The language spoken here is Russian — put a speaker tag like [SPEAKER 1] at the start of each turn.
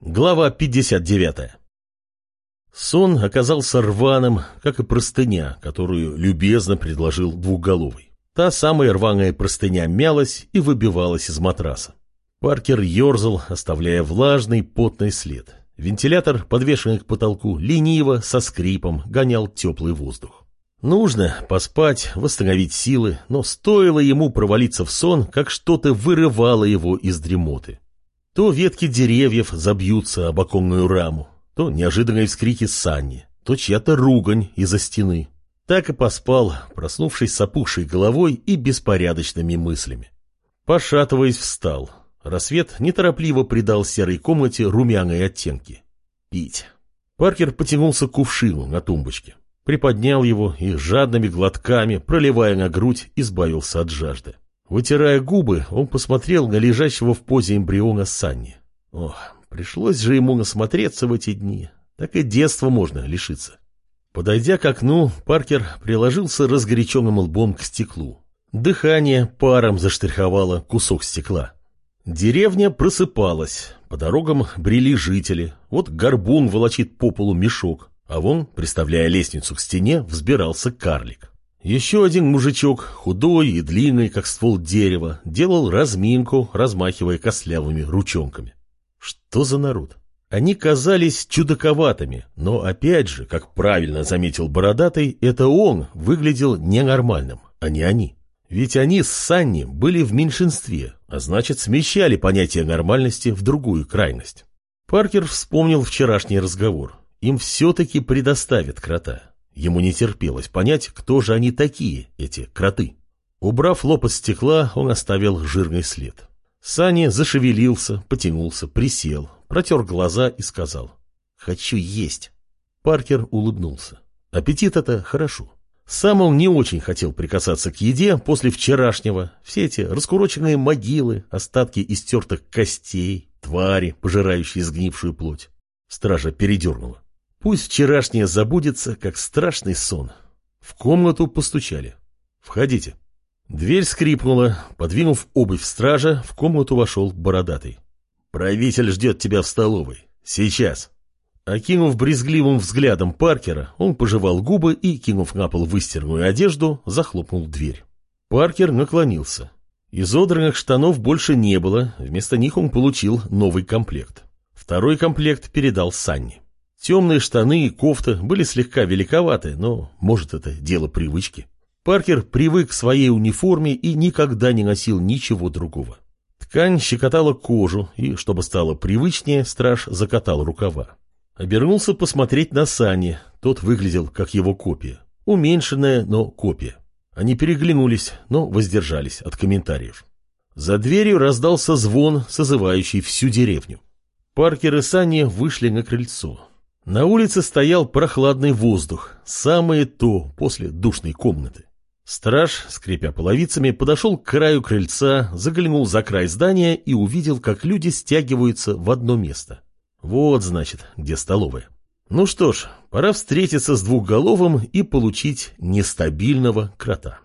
[SPEAKER 1] Глава 59. Сон оказался рваным, как и простыня, которую любезно предложил двухголовый. Та самая рваная простыня мялась и выбивалась из матраса. Паркер ерзал, оставляя влажный потный след. Вентилятор, подвешенный к потолку, лениво, со скрипом, гонял теплый воздух. Нужно поспать, восстановить силы, но стоило ему провалиться в сон, как что-то вырывало его из дремоты. То ветки деревьев забьются об оконную раму, то неожиданные вскрики Санни, то чья-то ругань из-за стены. Так и поспал, проснувшись с опухшей головой и беспорядочными мыслями. Пошатываясь, встал. Рассвет неторопливо придал серой комнате румяные оттенки. Пить. Паркер потянулся к кувшину на тумбочке. Приподнял его и жадными глотками, проливая на грудь, избавился от жажды. Вытирая губы, он посмотрел на лежащего в позе эмбриона Санни. Ох, пришлось же ему насмотреться в эти дни. Так и детства можно лишиться. Подойдя к окну, Паркер приложился разгоряченным лбом к стеклу. Дыхание паром заштриховало кусок стекла. Деревня просыпалась, по дорогам брели жители. Вот горбун волочит по полу мешок, а вон, приставляя лестницу к стене, взбирался карлик. Еще один мужичок, худой и длинный, как ствол дерева, делал разминку, размахивая костлявыми ручонками. Что за народ? Они казались чудаковатыми, но опять же, как правильно заметил Бородатый, это он выглядел ненормальным, а не они. Ведь они с Санни были в меньшинстве, а значит смещали понятие нормальности в другую крайность. Паркер вспомнил вчерашний разговор. Им все-таки предоставят крота. Ему не терпелось понять, кто же они такие, эти кроты. Убрав лопасть стекла, он оставил жирный след. Сани зашевелился, потянулся, присел, протер глаза и сказал «Хочу есть». Паркер улыбнулся. Аппетит это хорошо. Сам он не очень хотел прикасаться к еде после вчерашнего. Все эти раскуроченные могилы, остатки истертых костей, твари, пожирающие сгнившую плоть. Стража передернула. Пусть вчерашнее забудется, как страшный сон. В комнату постучали. «Входите». Дверь скрипнула. Подвинув обувь стража, в комнату вошел бородатый. «Правитель ждет тебя в столовой. Сейчас». Окинув брезгливым взглядом Паркера, он пожевал губы и, кинув на пол выстиранную одежду, захлопнул дверь. Паркер наклонился. Изодранных штанов больше не было, вместо них он получил новый комплект. Второй комплект передал Санни. Темные штаны и кофта были слегка великоваты, но, может, это дело привычки. Паркер привык к своей униформе и никогда не носил ничего другого. Ткань щекотала кожу, и, чтобы стало привычнее, страж закатал рукава. Обернулся посмотреть на Сани, тот выглядел как его копия. Уменьшенная, но копия. Они переглянулись, но воздержались от комментариев. За дверью раздался звон, созывающий всю деревню. Паркер и Сани вышли на крыльцо. На улице стоял прохладный воздух, самое то после душной комнаты. Страж, скрипя половицами, подошел к краю крыльца, заглянул за край здания и увидел, как люди стягиваются в одно место. Вот, значит, где столовая. Ну что ж, пора встретиться с двухголовым и получить нестабильного крота.